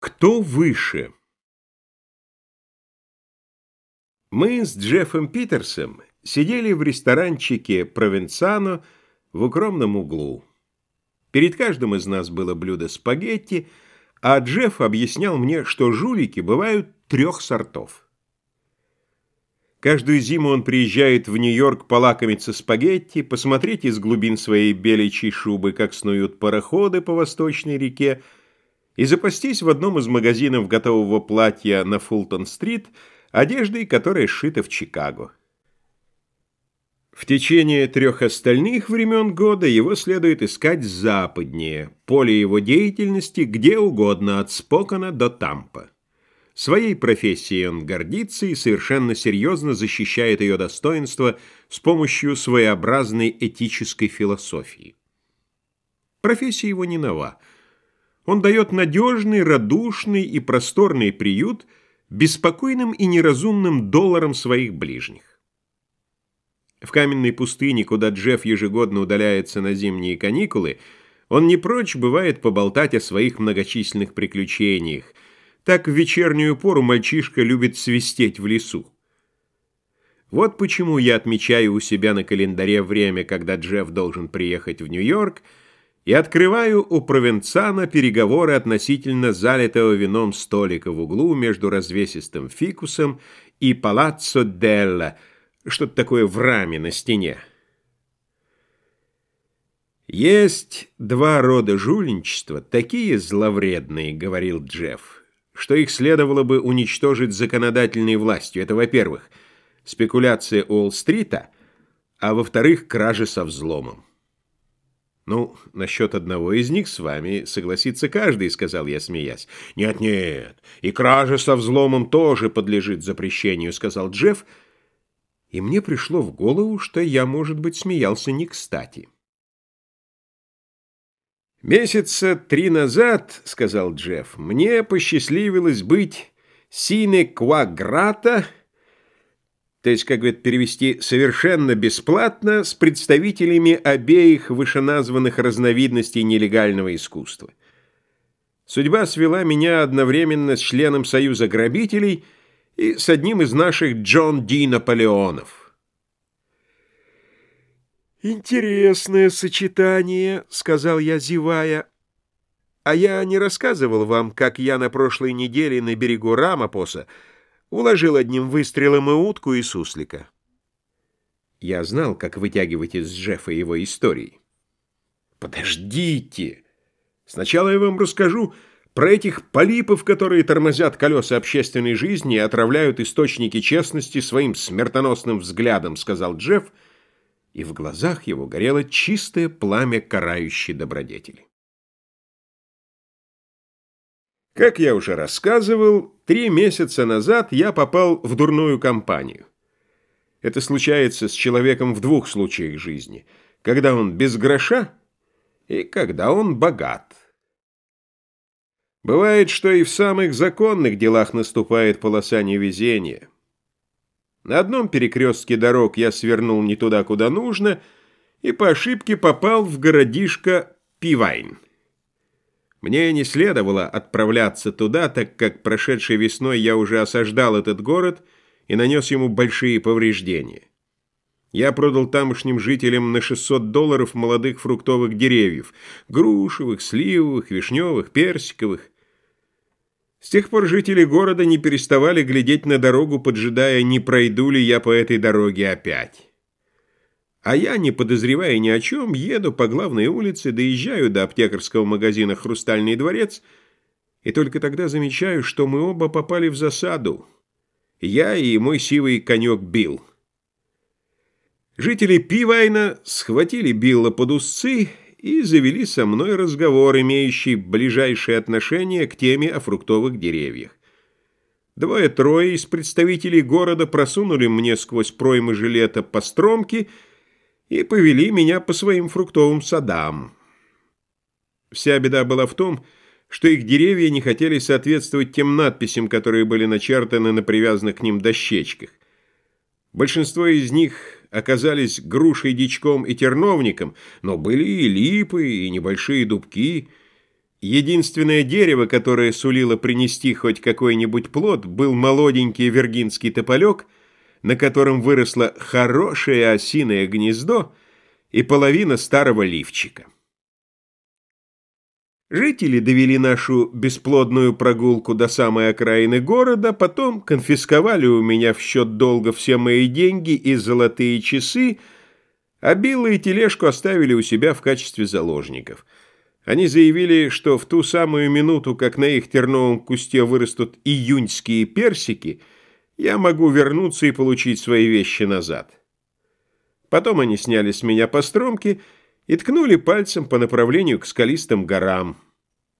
Кто выше? Мы с Джеффом Питерсом сидели в ресторанчике «Провенцано» в укромном углу. Перед каждым из нас было блюдо спагетти, а Джефф объяснял мне, что жулики бывают трех сортов. Каждую зиму он приезжает в Нью-Йорк полакомиться спагетти, посмотреть из глубин своей беличьей шубы, как снуют пароходы по восточной реке, и запастись в одном из магазинов готового платья на Фултон-стрит одеждой, которая сшита в Чикаго. В течение трех остальных времен года его следует искать западнее, поле его деятельности где угодно, от Спокона до Тампа. Своей профессией он гордится и совершенно серьезно защищает ее достоинство с помощью своеобразной этической философии. Профессия его не нова – он дает надежный, радушный и просторный приют беспокойным и неразумным долларам своих ближних. В каменной пустыне, куда Джефф ежегодно удаляется на зимние каникулы, он не прочь бывает поболтать о своих многочисленных приключениях. Так в вечернюю пору мальчишка любит свистеть в лесу. Вот почему я отмечаю у себя на календаре время, когда Джефф должен приехать в Нью-Йорк, и открываю у провинцана переговоры относительно залитого вином столика в углу между развесистым фикусом и палаццо Делла, что-то такое в раме на стене. «Есть два рода жульничества, такие зловредные», — говорил Джефф, «что их следовало бы уничтожить законодательной властью. Это, во-первых, спекуляция Уолл-стрита, а во-вторых, кражи со взломом. «Ну, насчет одного из них с вами согласится каждый», — сказал я, смеясь. «Нет-нет, и кража со взломом тоже подлежит запрещению», — сказал Джефф, и мне пришло в голову, что я, может быть, смеялся не кстати. «Месяца три назад, — сказал Джефф, — мне посчастливилось быть сине кваграта то есть, как говорит, перевести совершенно бесплатно с представителями обеих вышеназванных разновидностей нелегального искусства. Судьба свела меня одновременно с членом Союза грабителей и с одним из наших Джон Ди Наполеонов. «Интересное сочетание», — сказал я, зевая. «А я не рассказывал вам, как я на прошлой неделе на берегу Рамапоса Уложил одним выстрелом и утку, и суслика. Я знал, как вытягивать из Джеффа его истории. «Подождите! Сначала я вам расскажу про этих полипов, которые тормозят колеса общественной жизни и отравляют источники честности своим смертоносным взглядом», — сказал Джефф, и в глазах его горело чистое пламя карающей добродетели. Как я уже рассказывал, три месяца назад я попал в дурную компанию. Это случается с человеком в двух случаях жизни. Когда он без гроша и когда он богат. Бывает, что и в самых законных делах наступает полоса невезения. На одном перекрестке дорог я свернул не туда, куда нужно, и по ошибке попал в городишко Пивайн. Мне не следовало отправляться туда, так как прошедшей весной я уже осаждал этот город и нанес ему большие повреждения. Я продал тамошним жителям на 600 долларов молодых фруктовых деревьев, грушевых, сливовых, вишневых, персиковых. С тех пор жители города не переставали глядеть на дорогу, поджидая, не пройду ли я по этой дороге опять. А я, не подозревая ни о чем, еду по главной улице, доезжаю до аптекарского магазина «Хрустальный дворец», и только тогда замечаю, что мы оба попали в засаду. Я и мой сивый конек Билл. Жители Пивайна схватили Билла под узцы и завели со мной разговор, имеющий ближайшее отношение к теме о фруктовых деревьях. Двое-трое из представителей города просунули мне сквозь проймы жилета по стромке — и повели меня по своим фруктовым садам. Вся беда была в том, что их деревья не хотели соответствовать тем надписям, которые были начертаны на привязанных к ним дощечках. Большинство из них оказались грушей, дичком и терновником, но были и липы, и небольшие дубки. Единственное дерево, которое сулило принести хоть какой-нибудь плод, был молоденький вергинский тополек, на котором выросло хорошее осиное гнездо и половина старого лифчика. Жители довели нашу бесплодную прогулку до самой окраины города, потом конфисковали у меня в счет долга все мои деньги и золотые часы, а Билла и тележку оставили у себя в качестве заложников. Они заявили, что в ту самую минуту, как на их терновом кусте вырастут июньские персики, я могу вернуться и получить свои вещи назад. Потом они сняли с меня постромки и ткнули пальцем по направлению к скалистым горам.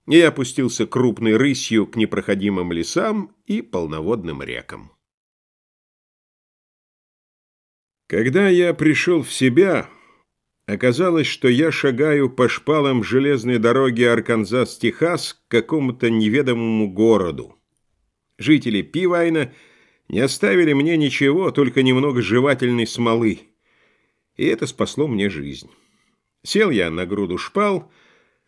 Я опустился крупной рысью к непроходимым лесам и полноводным рекам. Когда я пришел в себя, оказалось, что я шагаю по шпалам железной дороги Арканзас-Техас к какому-то неведомому городу. Жители Пивайна не оставили мне ничего, только немного жевательной смолы, и это спасло мне жизнь. Сел я на груду шпал,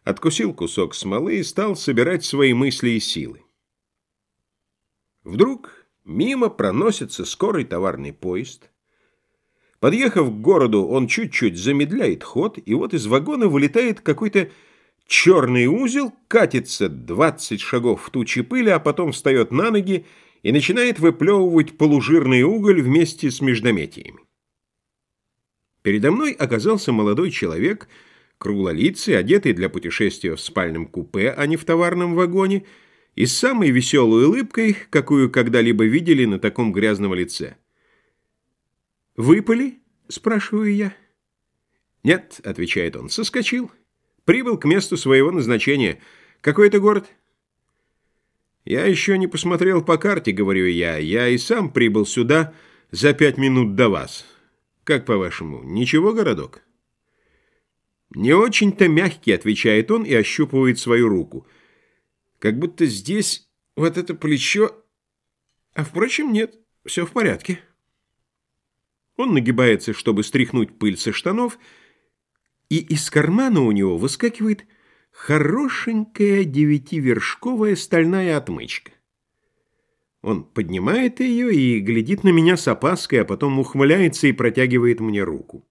откусил кусок смолы и стал собирать свои мысли и силы. Вдруг мимо проносится скорый товарный поезд. Подъехав к городу, он чуть-чуть замедляет ход, и вот из вагона вылетает какой-то черный узел, катится 20 шагов в тучи пыли, а потом встает на ноги и начинает выплевывать полужирный уголь вместе с междометиями. Передо мной оказался молодой человек, круглолицый, одетый для путешествия в спальном купе, а не в товарном вагоне, и с самой веселой улыбкой, какую когда-либо видели на таком грязном лице. «Выпали?» — спрашиваю я. «Нет», — отвечает он, — «соскочил. Прибыл к месту своего назначения. Какой это город?» «Я еще не посмотрел по карте», — говорю я. «Я и сам прибыл сюда за пять минут до вас». «Как по-вашему, ничего, городок?» «Не очень-то мягкий», — отвечает он и ощупывает свою руку. «Как будто здесь вот это плечо... А, впрочем, нет, все в порядке». Он нагибается, чтобы стряхнуть пыль со штанов, и из кармана у него выскакивает хорошенькая девятивершковая стальная отмычка. Он поднимает ее и глядит на меня с опаской, а потом ухмыляется и протягивает мне руку.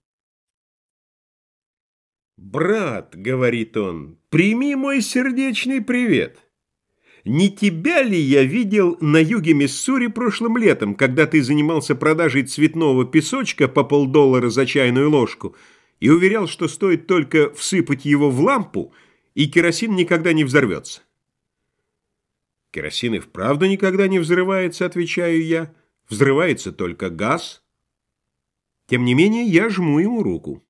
«Брат», — говорит он, — «прими мой сердечный привет. Не тебя ли я видел на юге Миссури прошлым летом, когда ты занимался продажей цветного песочка по полдоллара за чайную ложку и уверял, что стоит только всыпать его в лампу, и керосин никогда не взорвется?» Керосин и вправду никогда не взрывается, отвечаю я. Взрывается только газ. Тем не менее, я жму ему руку.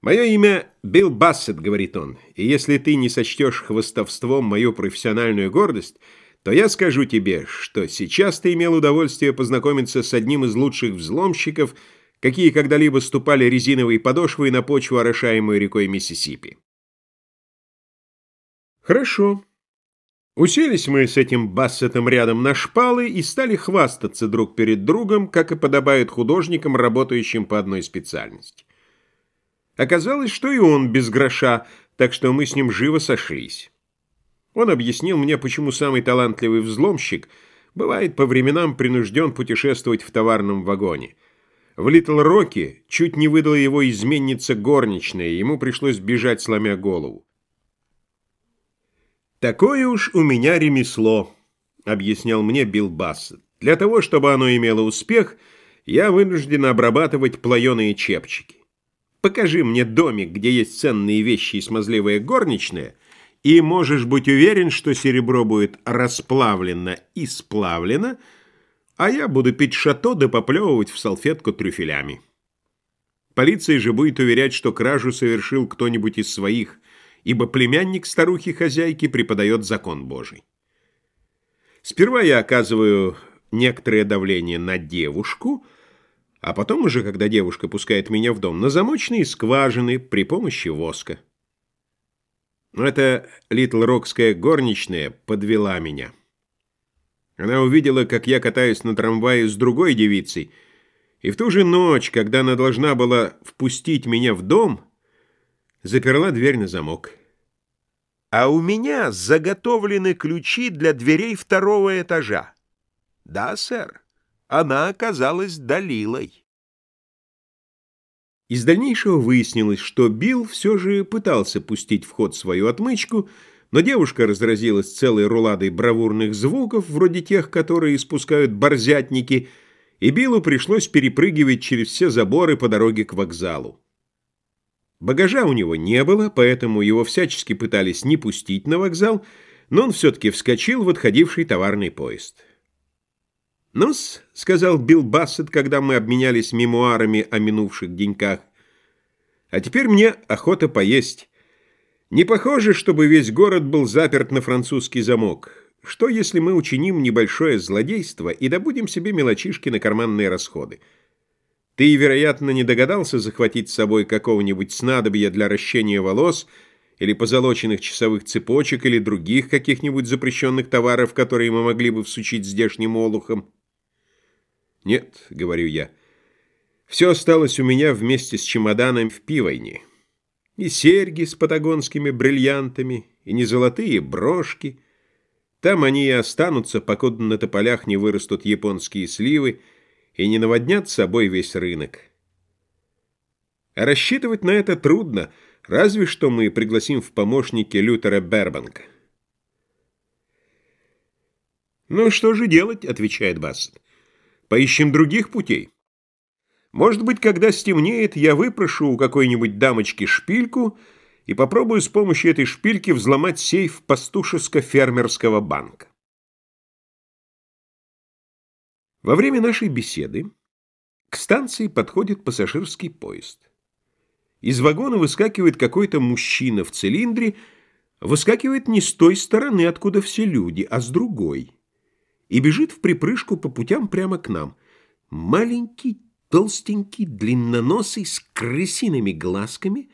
«Мое имя Билл Бассет», — говорит он, «и если ты не сочтешь хвостовством мою профессиональную гордость, то я скажу тебе, что сейчас ты имел удовольствие познакомиться с одним из лучших взломщиков, какие когда-либо ступали резиновые подошвы на почву, орошаемую рекой Миссисипи». «Хорошо», Уселись мы с этим Бассетом рядом на шпалы и стали хвастаться друг перед другом, как и подобает художникам, работающим по одной специальности. Оказалось, что и он без гроша, так что мы с ним живо сошлись. Он объяснил мне, почему самый талантливый взломщик бывает по временам принужден путешествовать в товарном вагоне. В Литл-Роке чуть не выдала его изменница горничная, ему пришлось бежать, сломя голову. «Такое уж у меня ремесло», — объяснял мне Билл Бассет. «Для того, чтобы оно имело успех, я вынужден обрабатывать плаеные чепчики. Покажи мне домик, где есть ценные вещи и смазливая горничная, и можешь быть уверен, что серебро будет расплавлено и сплавлено, а я буду пить шато да поплевывать в салфетку трюфелями. Полиция же будет уверять, что кражу совершил кто-нибудь из своих – ибо племянник старухи-хозяйки преподает закон Божий. Сперва я оказываю некоторое давление на девушку, а потом уже, когда девушка пускает меня в дом, на замочные скважины при помощи воска. Но эта литл-рокская горничная подвела меня. Она увидела, как я катаюсь на трамвае с другой девицей, и в ту же ночь, когда она должна была впустить меня в дом, заперла дверь на замок. а у меня заготовлены ключи для дверей второго этажа. Да, сэр, она оказалась Далилой. Из дальнейшего выяснилось, что Билл все же пытался пустить в ход свою отмычку, но девушка разразилась целой руладой бравурных звуков, вроде тех, которые испускают борзятники, и Биллу пришлось перепрыгивать через все заборы по дороге к вокзалу. Багажа у него не было, поэтому его всячески пытались не пустить на вокзал, но он все-таки вскочил в отходивший товарный поезд. «Ну-с», — сказал Билл Бассет, когда мы обменялись мемуарами о минувших деньках, — «а теперь мне охота поесть. Не похоже, чтобы весь город был заперт на французский замок. Что, если мы учиним небольшое злодейство и добудем себе мелочишки на карманные расходы? Ты, вероятно, не догадался захватить с собой какого-нибудь снадобья для ращения волос или позолоченных часовых цепочек или других каких-нибудь запрещенных товаров, которые мы могли бы всучить здешним олухам?» «Нет», — говорю я, — «все осталось у меня вместе с чемоданом в пивойне. И серьги с патагонскими бриллиантами, и не золотые брошки. Там они и останутся, покуда на тополях не вырастут японские сливы и не наводнят собой весь рынок. А рассчитывать на это трудно, разве что мы пригласим в помощники Лютера Бербанка». «Ну что же делать?» — отвечает Бассет. Поищем других путей. Может быть, когда стемнеет, я выпрошу у какой-нибудь дамочки шпильку и попробую с помощью этой шпильки взломать сейф пастушеско-фермерского банка. Во время нашей беседы к станции подходит пассажирский поезд. Из вагона выскакивает какой-то мужчина в цилиндре, выскакивает не с той стороны, откуда все люди, а с другой – и бежит в припрыжку по путям прямо к нам. Маленький, толстенький, длинноносый, с крысиными глазками,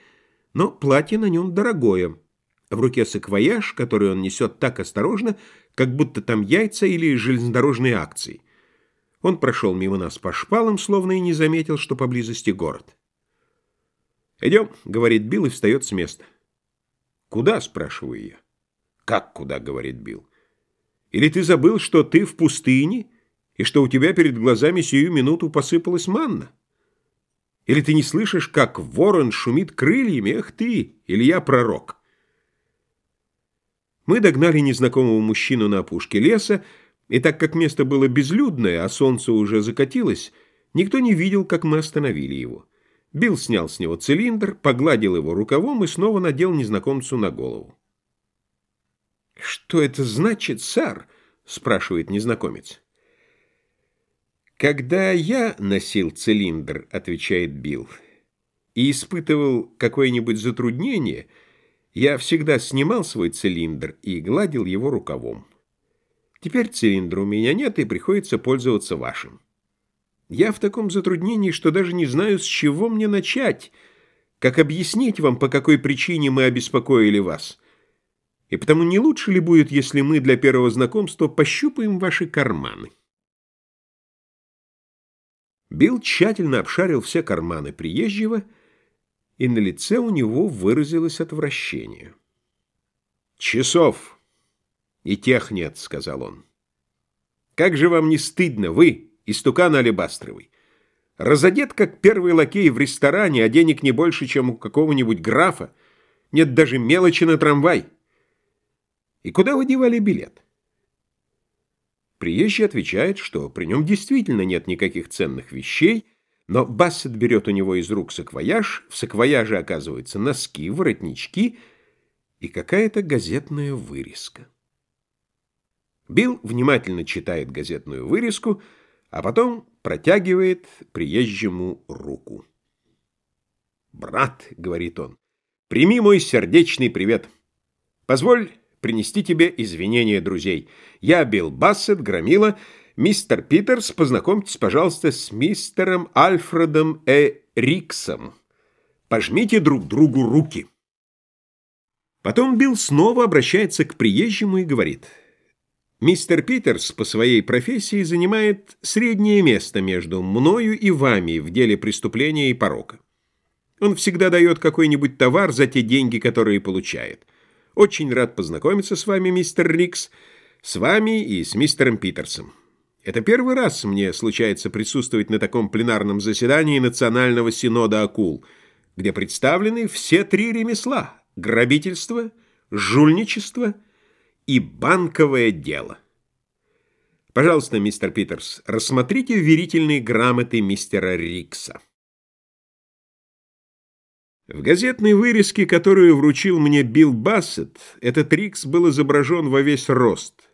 но платье на нем дорогое. В руке саквояж, который он несет так осторожно, как будто там яйца или железнодорожные акции. Он прошел мимо нас по шпалам, словно и не заметил, что поблизости город. «Идем», — говорит Билл и встает с места. «Куда?» — спрашиваю я. «Как куда?» — говорит Билл. Или ты забыл, что ты в пустыне, и что у тебя перед глазами сию минуту посыпалась манна? Или ты не слышишь, как ворон шумит крыльями? Эх ты, Илья пророк!» Мы догнали незнакомого мужчину на опушке леса, и так как место было безлюдное, а солнце уже закатилось, никто не видел, как мы остановили его. Билл снял с него цилиндр, погладил его рукавом и снова надел незнакомцу на голову. «Что это значит, сэр?» — спрашивает незнакомец. «Когда я носил цилиндр», — отвечает Билл, «и испытывал какое-нибудь затруднение, я всегда снимал свой цилиндр и гладил его рукавом. Теперь цилиндра у меня нет, и приходится пользоваться вашим. Я в таком затруднении, что даже не знаю, с чего мне начать, как объяснить вам, по какой причине мы обеспокоили вас». И потому не лучше ли будет, если мы для первого знакомства пощупаем ваши карманы? Билл тщательно обшарил все карманы приезжего, и на лице у него выразилось отвращение. «Часов и тех нет», — сказал он. «Как же вам не стыдно, вы, истукан алебастровый? Разодет, как первый лакей в ресторане, а денег не больше, чем у какого-нибудь графа. Нет даже мелочи на трамвай». И куда вы девали билет? Приезжий отвечает, что при нем действительно нет никаких ценных вещей, но Бассет берет у него из рук саквояж, в саквояже оказываются носки, воротнички и какая-то газетная вырезка. Билл внимательно читает газетную вырезку, а потом протягивает приезжему руку. «Брат», — говорит он, — «прими мой сердечный привет. Позволь принести тебе извинения друзей. Я Билл Бассет, Громила. Мистер Питерс, познакомьтесь, пожалуйста, с мистером Альфредом Э. Риксом. Пожмите друг другу руки. Потом Билл снова обращается к приезжему и говорит. Мистер Питерс по своей профессии занимает среднее место между мною и вами в деле преступления и порока. Он всегда дает какой-нибудь товар за те деньги, которые получает. Очень рад познакомиться с вами, мистер Рикс, с вами и с мистером Питерсом. Это первый раз мне случается присутствовать на таком пленарном заседании Национального синода акул, где представлены все три ремесла – грабительство, жульничество и банковое дело. Пожалуйста, мистер Питерс, рассмотрите верительные грамоты мистера Рикса. В газетной вырезке, которую вручил мне Билл Бассет, этот Рикс был изображен во весь рост.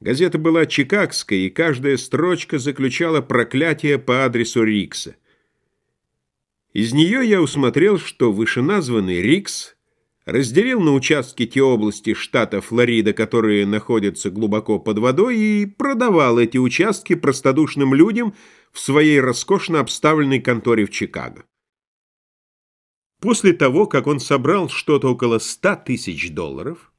Газета была чикагская, и каждая строчка заключала проклятие по адресу Рикса. Из нее я усмотрел, что вышеназванный Рикс разделил на участки те области штата Флорида, которые находятся глубоко под водой, и продавал эти участки простодушным людям в своей роскошно обставленной конторе в Чикаго. После того, как он собрал что-то около ста тысяч долларов,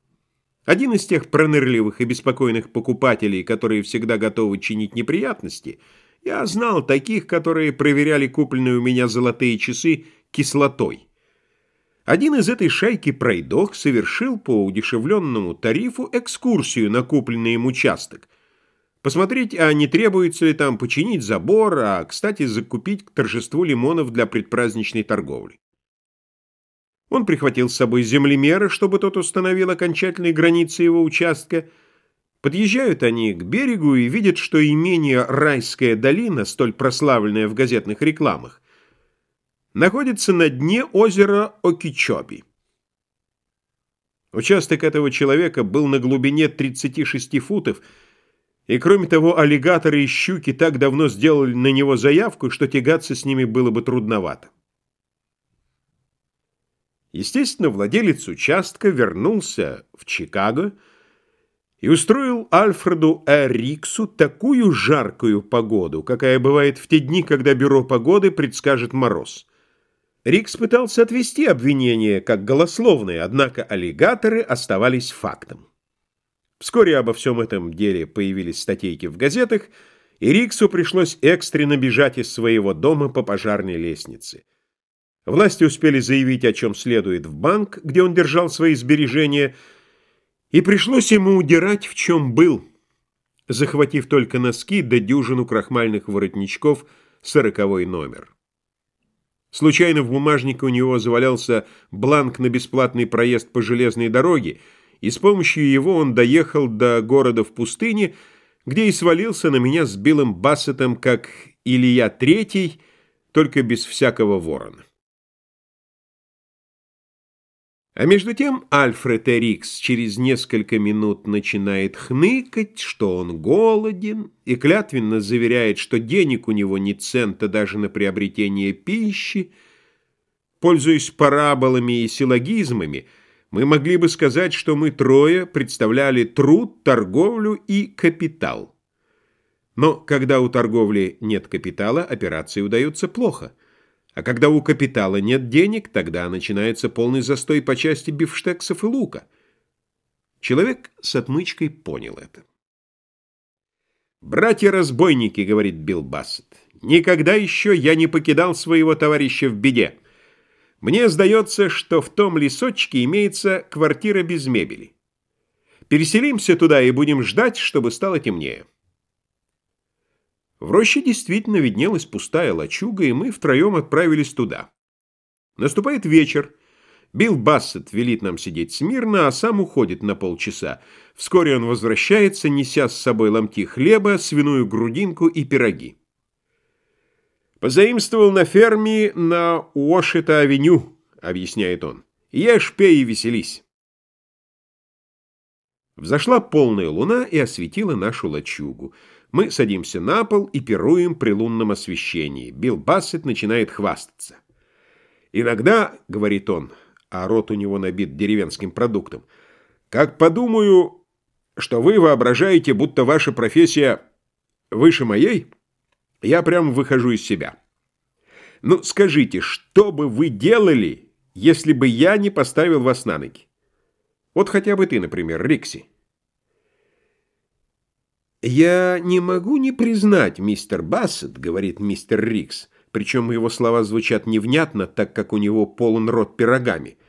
один из тех пронырливых и беспокойных покупателей, которые всегда готовы чинить неприятности, я знал таких, которые проверяли купленные у меня золотые часы кислотой. Один из этой шайки пройдох совершил по удешевленному тарифу экскурсию на купленный им участок. Посмотреть, а не требуется ли там починить забор, а, кстати, закупить к торжеству лимонов для предпраздничной торговли. Он прихватил с собой землемера, чтобы тот установил окончательные границы его участка. Подъезжают они к берегу и видят, что имение «Райская долина», столь прославленное в газетных рекламах, находится на дне озера Окичоби. Участок этого человека был на глубине 36 футов, и кроме того аллигаторы и щуки так давно сделали на него заявку, что тягаться с ними было бы трудновато. Естественно, владелец участка вернулся в Чикаго и устроил Альфреду Э. Такую жаркую погоду, какая бывает в те дни, когда бюро погоды предскажет мороз. Рикс пытался отвести обвинение как голословное, однако аллигаторы оставались фактом. Вскоре обо всем этом деле появились статейки в газетах, и Риксу пришлось экстренно бежать из своего дома по пожарной лестнице. Власти успели заявить, о чем следует в банк, где он держал свои сбережения, и пришлось ему удирать, в чем был, захватив только носки да дюжину крахмальных воротничков сороковой номер. Случайно в бумажнике у него завалялся бланк на бесплатный проезд по железной дороге, и с помощью его он доехал до города в пустыне, где и свалился на меня с Биллом Бассетом, как Илья Третий, только без всякого ворона. А между тем Альфред Эрикс через несколько минут начинает хныкать, что он голоден, и клятвенно заверяет, что денег у него ни цента даже на приобретение пищи. Пользуясь параболами и силлогизмами, мы могли бы сказать, что мы трое представляли труд, торговлю и капитал. Но когда у торговли нет капитала, операции удаются плохо – а когда у капитала нет денег, тогда начинается полный застой по части бифштексов и лука. Человек с отмычкой понял это. «Братья-разбойники», — говорит Билл Бассет, — «никогда еще я не покидал своего товарища в беде. Мне сдается, что в том лесочке имеется квартира без мебели. Переселимся туда и будем ждать, чтобы стало темнее». В роще действительно виднелась пустая лачуга, и мы втроем отправились туда. Наступает вечер. Билл Бассет велит нам сидеть смирно, а сам уходит на полчаса. Вскоре он возвращается, неся с собой ломти хлеба, свиную грудинку и пироги. «Позаимствовал на ферме на Уошета-авеню», — объясняет он. «Ешь, пей и веселись». Взошла полная луна и осветила нашу лачугу. Мы садимся на пол и пируем при лунном освещении. Билл Бассет начинает хвастаться. «Иногда, — говорит он, а рот у него набит деревенским продуктом, — как подумаю, что вы воображаете, будто ваша профессия выше моей, я прямо выхожу из себя. Ну, скажите, что бы вы делали, если бы я не поставил вас на ноги? Вот хотя бы ты, например, Рикси». «Я не могу не признать, мистер Бассет», — говорит мистер Рикс, причем его слова звучат невнятно, так как у него полон рот пирогами.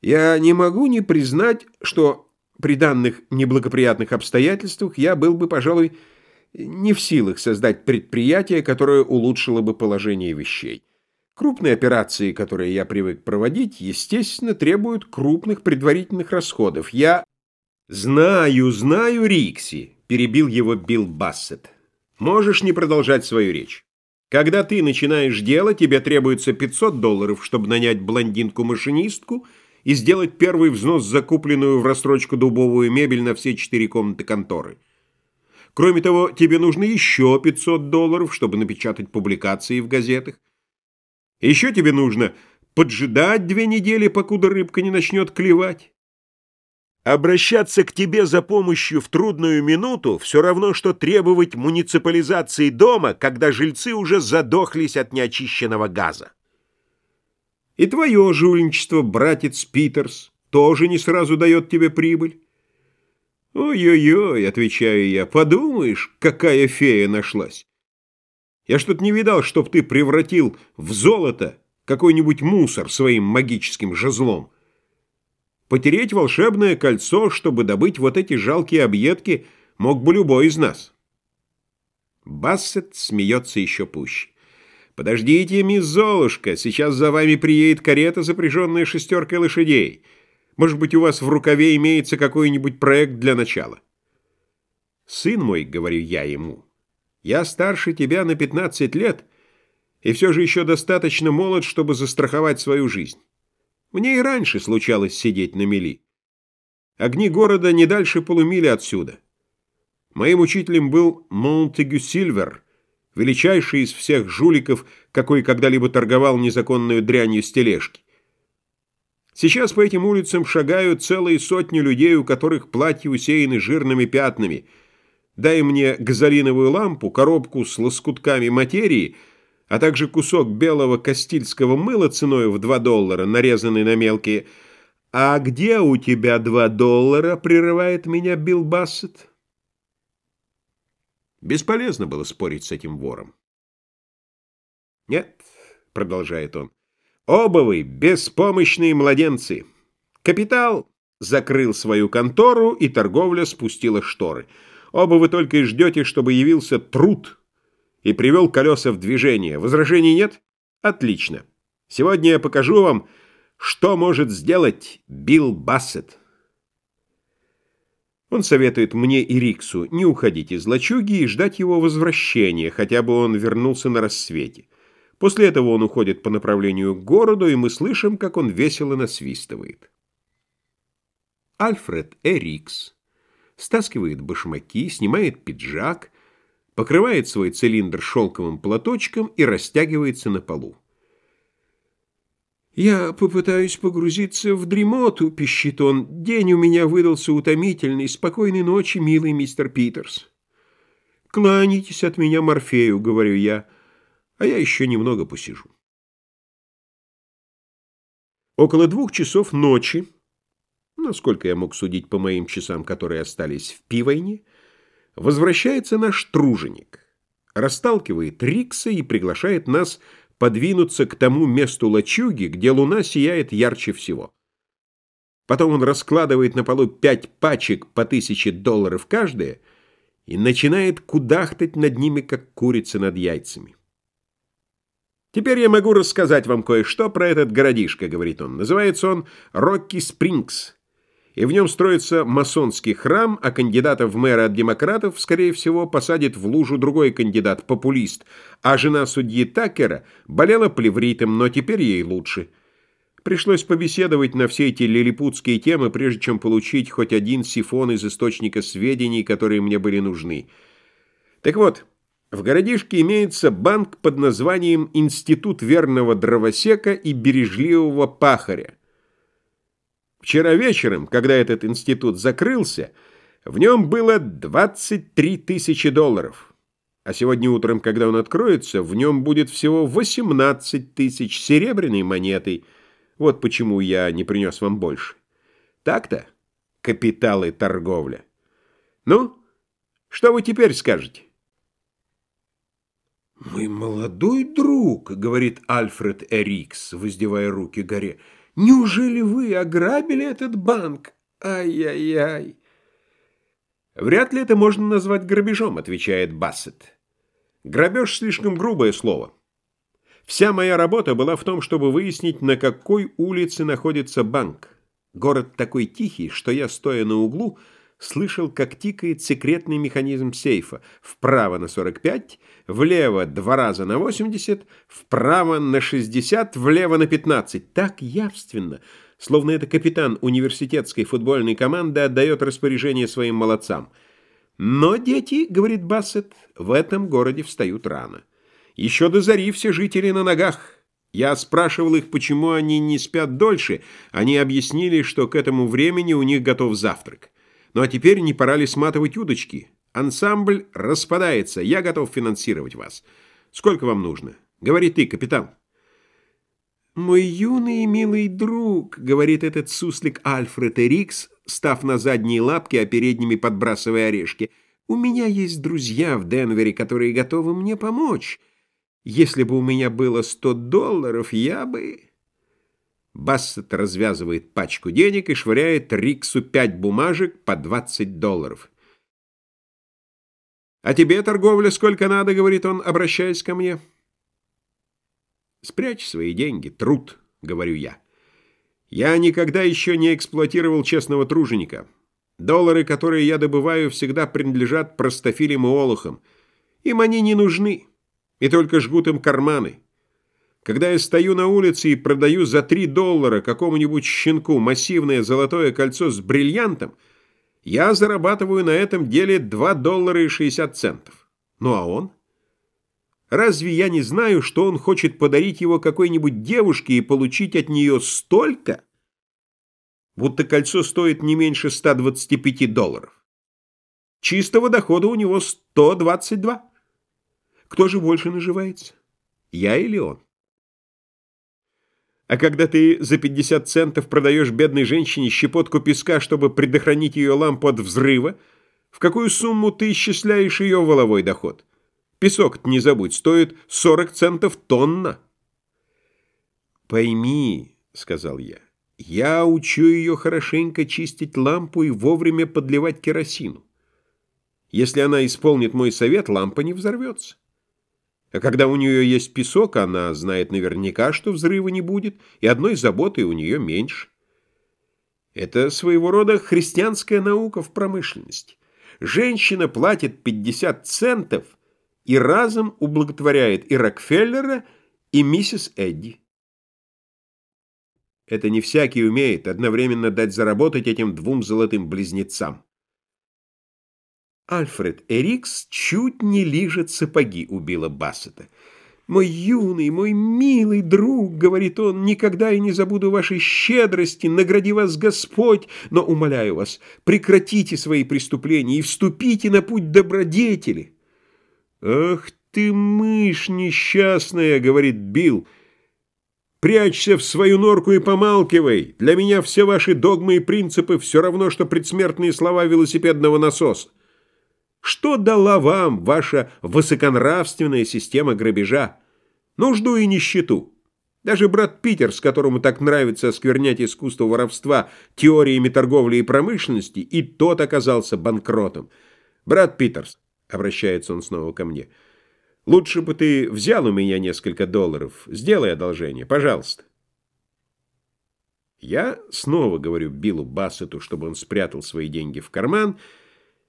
Я не могу не признать, что при данных неблагоприятных обстоятельствах я был бы, пожалуй, не в силах создать предприятие, которое улучшило бы положение вещей. Крупные операции, которые я привык проводить, естественно, требуют крупных предварительных расходов. Я знаю, знаю, Рикси, перебил его Билл Бассет. Можешь не продолжать свою речь. Когда ты начинаешь дело, тебе требуется 500 долларов, чтобы нанять блондинку-машинистку и сделать первый взнос за купленную в рассрочку дубовую мебель на все четыре комнаты конторы. Кроме того, тебе нужно еще 500 долларов, чтобы напечатать публикации в газетах. Еще тебе нужно поджидать две недели, покуда рыбка не начнет клевать. Обращаться к тебе за помощью в трудную минуту все равно, что требовать муниципализации дома, когда жильцы уже задохлись от неочищенного газа. И твое жульничество, братец Питерс, тоже не сразу дает тебе прибыль. «Ой-ой-ой», — отвечаю я, — «подумаешь, какая фея нашлась. Я что-то не видал, чтоб ты превратил в золото какой-нибудь мусор своим магическим жезлом. Потереть волшебное кольцо, чтобы добыть вот эти жалкие объедки, мог бы любой из нас». Бассет смеется еще пуще. «Подождите, мисс Золушка, сейчас за вами приедет карета, запряженная шестеркой лошадей». Может быть, у вас в рукаве имеется какой-нибудь проект для начала? Сын мой, говорю я ему, я старше тебя на 15 лет и все же еще достаточно молод, чтобы застраховать свою жизнь. Мне и раньше случалось сидеть на мели. Огни города не дальше полумили отсюда. Моим учителем был Монтегю Сильвер, величайший из всех жуликов, какой когда-либо торговал незаконную дрянью с тележки. Сейчас по этим улицам шагают целые сотни людей, у которых платья усеяны жирными пятнами. Дай мне газолиновую лампу, коробку с лоскутками материи, а также кусок белого кастильского мыла ценой в 2 доллара, нарезанный на мелкие. «А где у тебя 2 доллара?» — прерывает меня Билл Бассет. Бесполезно было спорить с этим вором. «Нет», — продолжает он, Оба вы беспомощные младенцы. Капитал закрыл свою контору, и торговля спустила шторы. Оба вы только и ждете, чтобы явился труд и привел колеса в движение. Возражений нет? Отлично. Сегодня я покажу вам, что может сделать Билл Бассет. Он советует мне и Риксу не уходить из лачуги и ждать его возвращения, хотя бы он вернулся на рассвете. После этого он уходит по направлению к городу, и мы слышим, как он весело насвистывает. Альфред Эрикс стаскивает башмаки, снимает пиджак, покрывает свой цилиндр шелковым платочком и растягивается на полу. «Я попытаюсь погрузиться в дремоту», — пищит он. «День у меня выдался утомительный. Спокойной ночи, милый мистер Питерс». «Кланяйтесь от меня Морфею», — говорю я а я еще немного посижу. Около двух часов ночи, насколько я мог судить по моим часам, которые остались в пивойне, возвращается наш труженик, расталкивает Рикса и приглашает нас подвинуться к тому месту лачуги, где луна сияет ярче всего. Потом он раскладывает на полу пять пачек по тысяче долларов каждая и начинает кудахтать над ними, как курица над яйцами. «Теперь я могу рассказать вам кое-что про этот городишко», — говорит он. «Называется он Рокки Спрингс, и в нем строится масонский храм, а кандидата в мэра от демократов, скорее всего, посадит в лужу другой кандидат, популист, а жена судьи Такера болела плевритом, но теперь ей лучше». Пришлось побеседовать на все эти лилипутские темы, прежде чем получить хоть один сифон из источника сведений, которые мне были нужны. Так вот... В городишке имеется банк под названием «Институт верного дровосека и бережливого пахаря». Вчера вечером, когда этот институт закрылся, в нем было 23 тысячи долларов. А сегодня утром, когда он откроется, в нем будет всего 18 тысяч серебряной монетой. Вот почему я не принес вам больше. Так-то капиталы торговля. Ну, что вы теперь скажете? «Мой молодой друг», — говорит Альфред Эрикс, воздевая руки горе, — Неужели вы ограбили этот банк? Ай-яй-яй!» «Вряд ли это можно назвать грабежом», — отвечает Бассет. «Грабеж — слишком грубое слово. Вся моя работа была в том, чтобы выяснить, на какой улице находится банк. Город такой тихий, что я, стоя на углу, слышал, как тикает секретный механизм сейфа. Вправо на 45, влево два раза на 80, вправо на 60, влево на 15. Так явственно — словно это капитан университетской футбольной команды отдает распоряжение своим молодцам. «Но дети, — говорит Бассет, — в этом городе встают рано. Еще до зари все жители на ногах. Я спрашивал их, почему они не спят дольше. Они объяснили, что к этому времени у них готов завтрак. Ну а теперь не пора ли сматывать удочки? Ансамбль распадается, я готов финансировать вас. Сколько вам нужно? Говори ты, капитан». «Мой юный и милый друг», — говорит этот суслик Альфред Эрикс, став на задние лапки, а передними подбрасывая орешки, «у меня есть друзья в Денвере, которые готовы мне помочь. Если бы у меня было сто долларов, я бы...» Бассет развязывает пачку денег и швыряет Риксу пять бумажек по двадцать долларов. «А тебе, торговля, сколько надо?» — говорит он, обращаясь ко мне. Спрячь свои деньги, труд, говорю я. Я никогда еще не эксплуатировал честного труженика. Доллары, которые я добываю, всегда принадлежат простофилям и олухам. Им они не нужны, и только жгут им карманы. Когда я стою на улице и продаю за 3 доллара какому-нибудь щенку массивное золотое кольцо с бриллиантом, я зарабатываю на этом деле 2 доллара и 60 центов. Ну а он? Разве я не знаю, что он хочет подарить его какой-нибудь девушке и получить от нее столько, будто кольцо стоит не меньше 125 долларов? Чистого дохода у него 122. Кто же больше наживается? Я или он? А когда ты за 50 центов продаешь бедной женщине щепотку песка, чтобы предохранить ее лампу от взрыва, в какую сумму ты исчисляешь ее воловой доход? песок не забудь, стоит 40 центов тонна. «Пойми», — сказал я, — «я учу ее хорошенько чистить лампу и вовремя подливать керосину. Если она исполнит мой совет, лампа не взорвется. А когда у нее есть песок, она знает наверняка, что взрыва не будет, и одной заботы у нее меньше. Это своего рода христианская наука в промышленности. Женщина платит 50 центов — и разом ублаготворяет и Рокфеллера, и миссис Эдди. Это не всякий умеет одновременно дать заработать этим двум золотым близнецам. Альфред Эрикс чуть не лижет сапоги у Билла Бассета. «Мой юный, мой милый друг, — говорит он, — никогда я не забуду вашей щедрости, награди вас Господь, но, умоляю вас, прекратите свои преступления и вступите на путь добродетели». «Ах ты, мышь несчастная!» — говорит Билл. «Прячься в свою норку и помалкивай. Для меня все ваши догмы и принципы все равно, что предсмертные слова велосипедного насоса. Что дала вам ваша высоконравственная система грабежа? Нужду и нищету. Даже брат Питер, с которому так нравится осквернять искусство воровства теориями торговли и промышленности, и тот оказался банкротом. Брат Питерс, Обращается он снова ко мне. «Лучше бы ты взял у меня несколько долларов. Сделай одолжение, пожалуйста». Я снова говорю Биллу Бассету, чтобы он спрятал свои деньги в карман.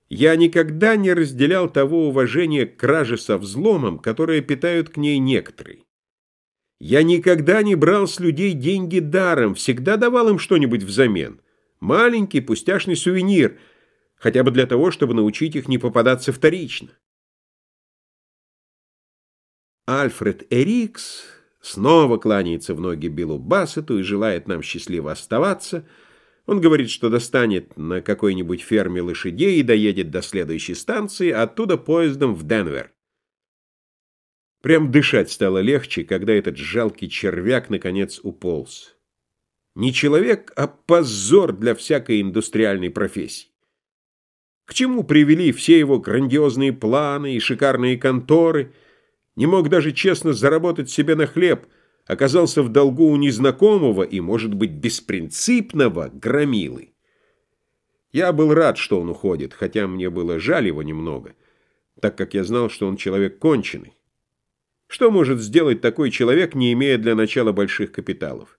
Я никогда не разделял того уважения к краже со взломом, которое питают к ней некоторые. Я никогда не брал с людей деньги даром, всегда давал им что-нибудь взамен. Маленький пустяшный сувенир — хотя бы для того, чтобы научить их не попадаться вторично. Альфред Эрикс снова кланяется в ноги Биллу Бассету и желает нам счастливо оставаться. Он говорит, что достанет на какой-нибудь ферме лошадей и доедет до следующей станции, а оттуда поездом в Денвер. Прям дышать стало легче, когда этот жалкий червяк наконец уполз. Не человек, а позор для всякой индустриальной профессии. К чему привели все его грандиозные планы и шикарные конторы? Не мог даже честно заработать себе на хлеб, оказался в долгу у незнакомого и, может быть, беспринципного громилы. Я был рад, что он уходит, хотя мне было жаль его немного, так как я знал, что он человек конченый. Что может сделать такой человек, не имея для начала больших капиталов?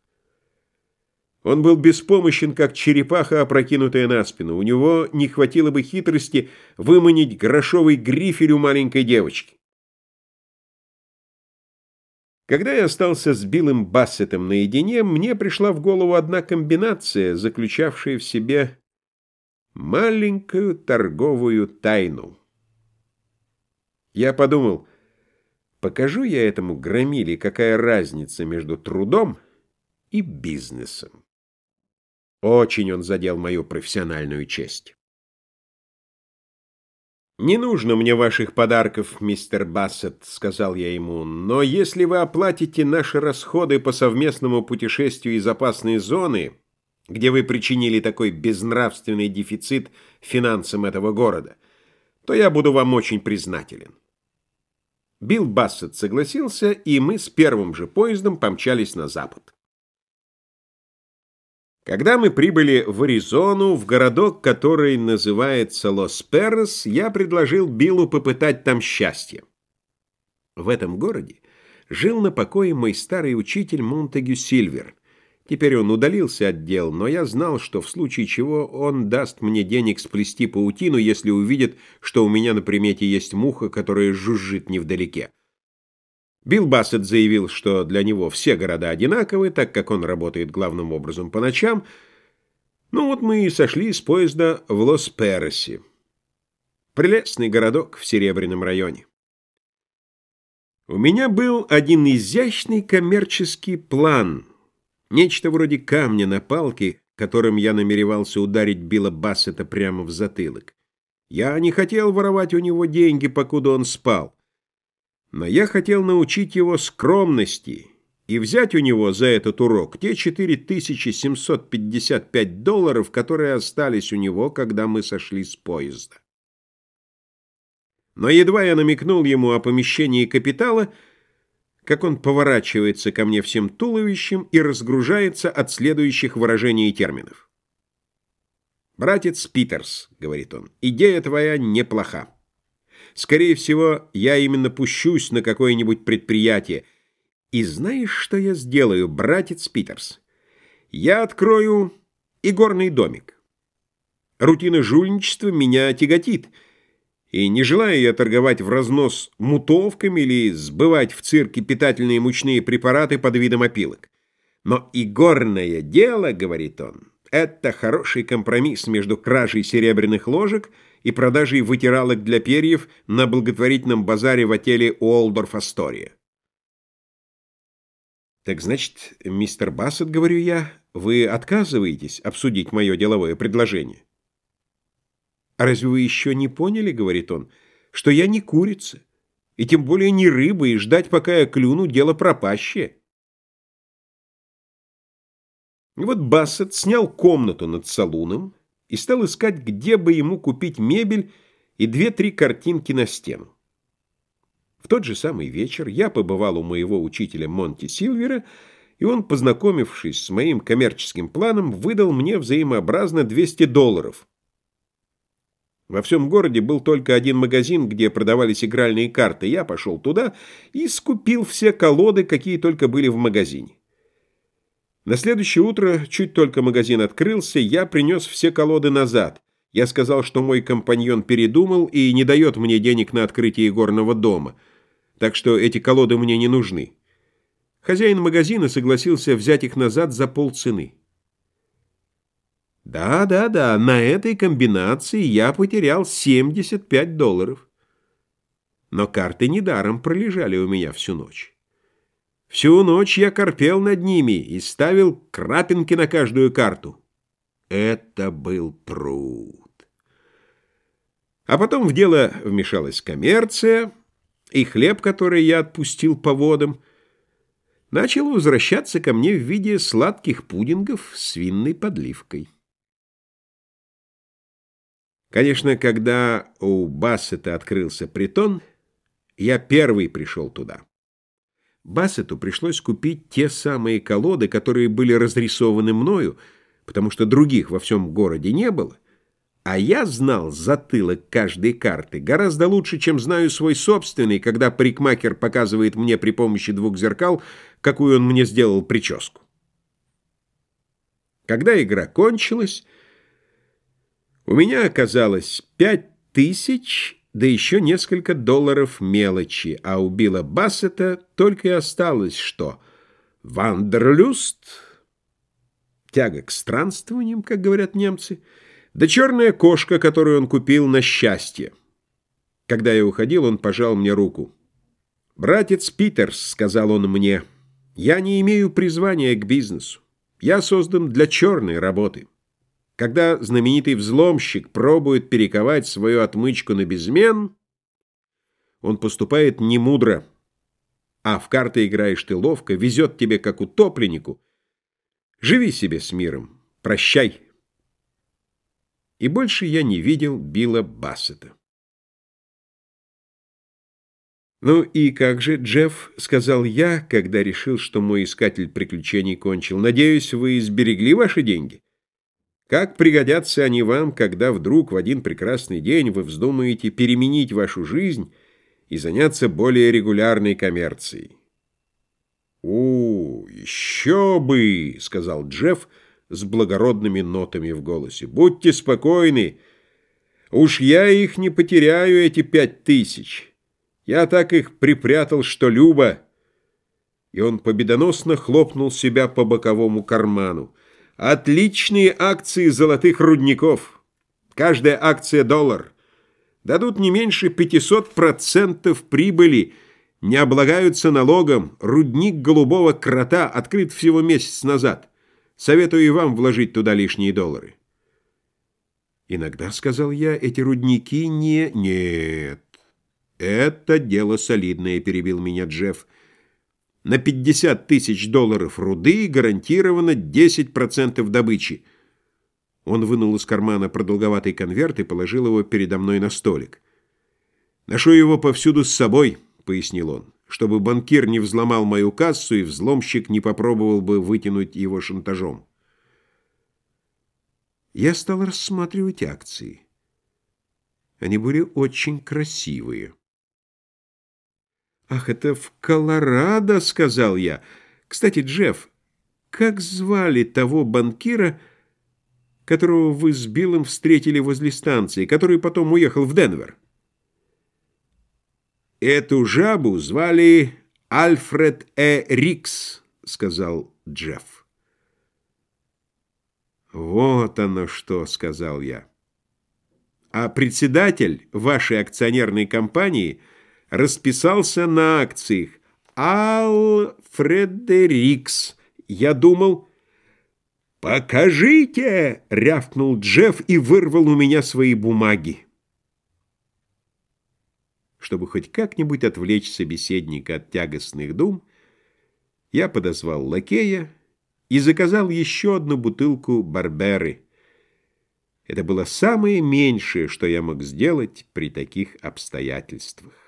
Он был беспомощен, как черепаха, опрокинутая на спину. У него не хватило бы хитрости выманить грошовый грифель у маленькой девочки. Когда я остался с Биллом Бассетом наедине, мне пришла в голову одна комбинация, заключавшая в себе маленькую торговую тайну. Я подумал, покажу я этому громиле, какая разница между трудом и бизнесом. Очень он задел мою профессиональную честь. «Не нужно мне ваших подарков, мистер Бассет», — сказал я ему, «но если вы оплатите наши расходы по совместному путешествию из опасной зоны, где вы причинили такой безнравственный дефицит финансам этого города, то я буду вам очень признателен». Билл Бассет согласился, и мы с первым же поездом помчались на запад. Когда мы прибыли в Аризону, в городок, который называется Лос-Перрос, я предложил Биллу попытать там счастье. В этом городе жил на покое мой старый учитель Монтегю Сильвер. Теперь он удалился от дел, но я знал, что в случае чего он даст мне денег сплести паутину, если увидит, что у меня на примете есть муха, которая жужжит невдалеке. Билл Бассет заявил, что для него все города одинаковы, так как он работает главным образом по ночам. Ну вот мы и сошли с поезда в Лос-Перосе. Прелестный городок в Серебряном районе. У меня был один изящный коммерческий план, нечто вроде камня на палке, которым я намеревался ударить Билла Бассета прямо в затылок. Я не хотел воровать у него деньги, покуда он спал. Но я хотел научить его скромности и взять у него за этот урок те 4755 долларов, которые остались у него, когда мы сошли с поезда. Но едва я намекнул ему о помещении капитала, как он поворачивается ко мне всем туловищем и разгружается от следующих выражений и терминов. «Братец Питерс», — говорит он, — «идея твоя неплоха. Скорее всего, я именно пущусь на какое-нибудь предприятие. И знаешь, что я сделаю, братец Питерс? Я открою игорный домик. Рутина жульничества меня тяготит, и не желаю я торговать в разнос мутовками или сбывать в цирке питательные мучные препараты под видом опилок. Но игорное дело, говорит он, это хороший компромисс между кражей серебряных ложек и продажей вытиралок для перьев на благотворительном базаре в отеле Уолдорф Астория. «Так значит, мистер Бассет, — говорю я, — вы отказываетесь обсудить мое деловое предложение?» «А разве вы еще не поняли, — говорит он, — что я не курица, и тем более не рыба, и ждать, пока я клюну, дело пропащее?» И вот Бассет снял комнату над салуном и стал искать, где бы ему купить мебель и две-три картинки на стену. В тот же самый вечер я побывал у моего учителя Монти Силвера, и он, познакомившись с моим коммерческим планом, выдал мне взаимообразно 200 долларов. Во всем городе был только один магазин, где продавались игральные карты. Я пошел туда и скупил все колоды, какие только были в магазине. На следующее утро, чуть только магазин открылся, я принес все колоды назад. Я сказал, что мой компаньон передумал и не дает мне денег на открытие горного дома, так что эти колоды мне не нужны. Хозяин магазина согласился взять их назад за полцены. Да, да, да, на этой комбинации я потерял 75 долларов. Но карты недаром пролежали у меня всю ночь. Всю ночь я корпел над ними и ставил крапинки на каждую карту. Это был труд. А потом в дело вмешалась коммерция, и хлеб, который я отпустил по водам, начал возвращаться ко мне в виде сладких пудингов с винной подливкой. Конечно, когда у Бассета открылся притон, я первый пришел туда. Бассету пришлось купить те самые колоды, которые были разрисованы мною, потому что других во всем городе не было, а я знал затылок каждой карты гораздо лучше, чем знаю свой собственный, когда парикмахер показывает мне при помощи двух зеркал, какую он мне сделал прическу. Когда игра кончилась, у меня оказалось пять тысяч, да еще несколько долларов мелочи, а у Билла Бассета только и осталось, что «Вандерлюст», тяга к странствованиям, как говорят немцы, да черная кошка, которую он купил на счастье. Когда я уходил, он пожал мне руку. «Братец Питерс», — сказал он мне, — «я не имею призвания к бизнесу. Я создан для черной работы». Когда знаменитый взломщик пробует перековать свою отмычку на безмен, он поступает немудро, а в карты играешь ты ловко, везет тебе как утопленнику. Живи себе с миром, прощай. И больше я не видел Билла Бассета. «Ну и как же, Джефф?» — сказал я, когда решил, что мой искатель приключений кончил. «Надеюсь, вы сберегли ваши деньги?» Как пригодятся они вам, когда вдруг в один прекрасный день вы вздумаете переменить вашу жизнь и заняться более регулярной коммерцией? «О, еще бы!» — сказал Джефф с благородными нотами в голосе. «Будьте спокойны. Уж я их не потеряю, эти пять тысяч. Я так их припрятал, что любо». И он победоносно хлопнул себя по боковому карману. Отличные акции золотых рудников. Каждая акция доллар. Дадут не меньше 500% прибыли, не облагаются налогом. Рудник голубого крота открыт всего месяц назад. Советую и вам вложить туда лишние доллары. Иногда, сказал я, эти рудники не... Нет, это дело солидное, перебил меня Джефф. На 50 тысяч долларов руды гарантировано 10% добычи. Он вынул из кармана продолговатый конверт и положил его передо мной на столик. «Ношу его повсюду с собой», — пояснил он, «чтобы банкир не взломал мою кассу и взломщик не попробовал бы вытянуть его шантажом». Я стал рассматривать акции. Они были очень красивые. «Ах, это в Колорадо», — сказал я. «Кстати, Джефф, как звали того банкира, которого вы с Биллом встретили возле станции, который потом уехал в Денвер?» «Эту жабу звали Альфред Э. Рикс», — сказал Джефф. «Вот оно что», — сказал я. «А председатель вашей акционерной компании — расписался на акциях. Ал Фредерикс. Я думал... «Покажите!» — рявкнул Джефф и вырвал у меня свои бумаги. Чтобы хоть как-нибудь отвлечь собеседника от тягостных дум, я подозвал лакея и заказал еще одну бутылку Барберы. Это было самое меньшее, что я мог сделать при таких обстоятельствах.